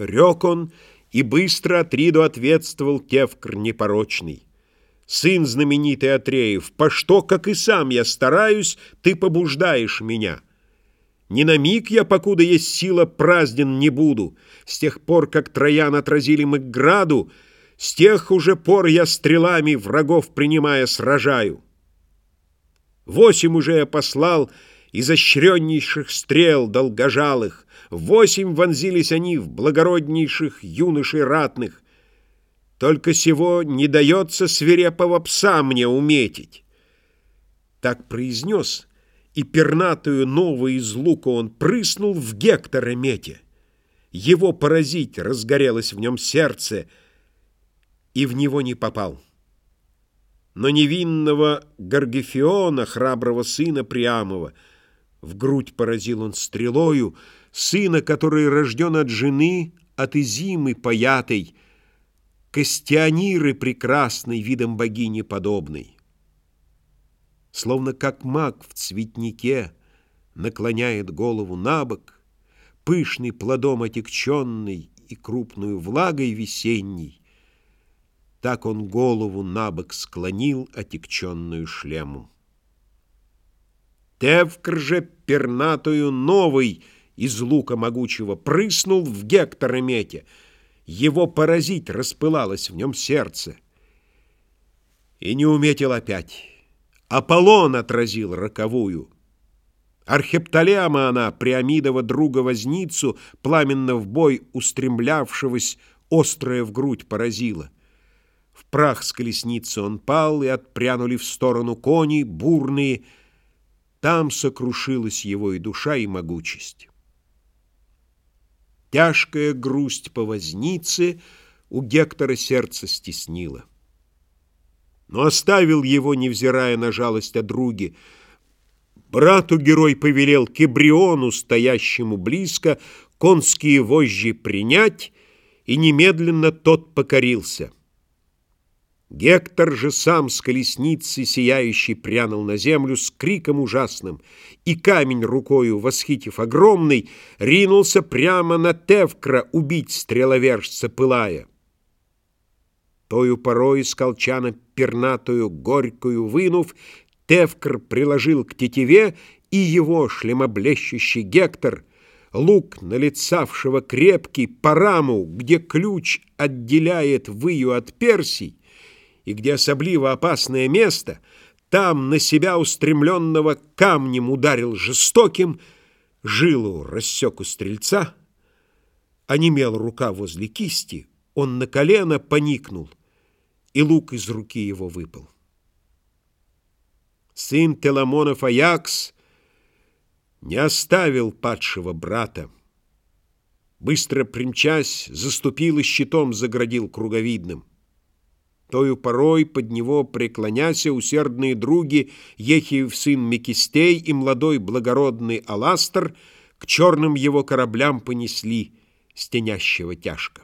Рек он, и быстро Атриду ответствовал Тевкр непорочный. Сын знаменитый Атреев, по что, как и сам я стараюсь, ты побуждаешь меня. Ни на миг я, покуда есть сила, празден не буду. С тех пор, как Троян отразили мы к граду, с тех уже пор я стрелами врагов принимая сражаю. Восемь уже я послал изощреннейших стрел долгожалых, Восемь вонзились они в благороднейших юношей ратных. Только сего не дается свирепого пса мне уметить. Так произнес, и пернатую новую из лука он прыснул в Гектора мете. Его поразить разгорелось в нем сердце, и в него не попал. Но невинного Гаргифиона, храброго сына Приамова, в грудь поразил он стрелою, сына, который рожден от жены, от Изимы паятой, Костяниры прекрасной, видом богини подобной. Словно как маг в цветнике наклоняет голову на бок, Пышный плодом отекченный и крупную влагой весенней, Так он голову на бок склонил, отекченную шлемом. Тевкр же пернатую новый — из лука могучего прыснул в Гектора мете. Его поразить распылалось в нем сердце. И не уметил опять. Аполлон отразил роковую. Архептолема она, Приамидова друга-возницу, пламенно в бой устремлявшегося, острая в грудь поразила. В прах с колесницы он пал, и отпрянули в сторону кони, бурные. Там сокрушилась его и душа, и могучесть. Тяжкая грусть по вознице у Гектора сердце стеснила. Но оставил его, невзирая на жалость о друге. Брату герой повелел Кебриону, стоящему близко, конские вожжи принять, и немедленно тот покорился — Гектор же сам с колесницы сияющий прянул на землю с криком ужасным, и камень рукою, восхитив огромный, ринулся прямо на Тевкра убить стреловержца пылая. Тою порой из колчана пернатую горькую вынув, Тевкр приложил к тетиве, и его шлемоблещущий Гектор, лук налицавшего крепкий, по раму, где ключ отделяет выю от персий, и где особливо опасное место, там на себя устремленного камнем ударил жестоким, жилу рассек у стрельца, онемел рука возле кисти, он на колено поникнул, и лук из руки его выпал. Сын Теламонов Аякс не оставил падшего брата. Быстро примчась, заступил и щитом заградил круговидным. Тою порой под него преклоняся усердные други Ехиев сын Мекистей и молодой благородный Аластер к черным его кораблям понесли стенящего тяжко.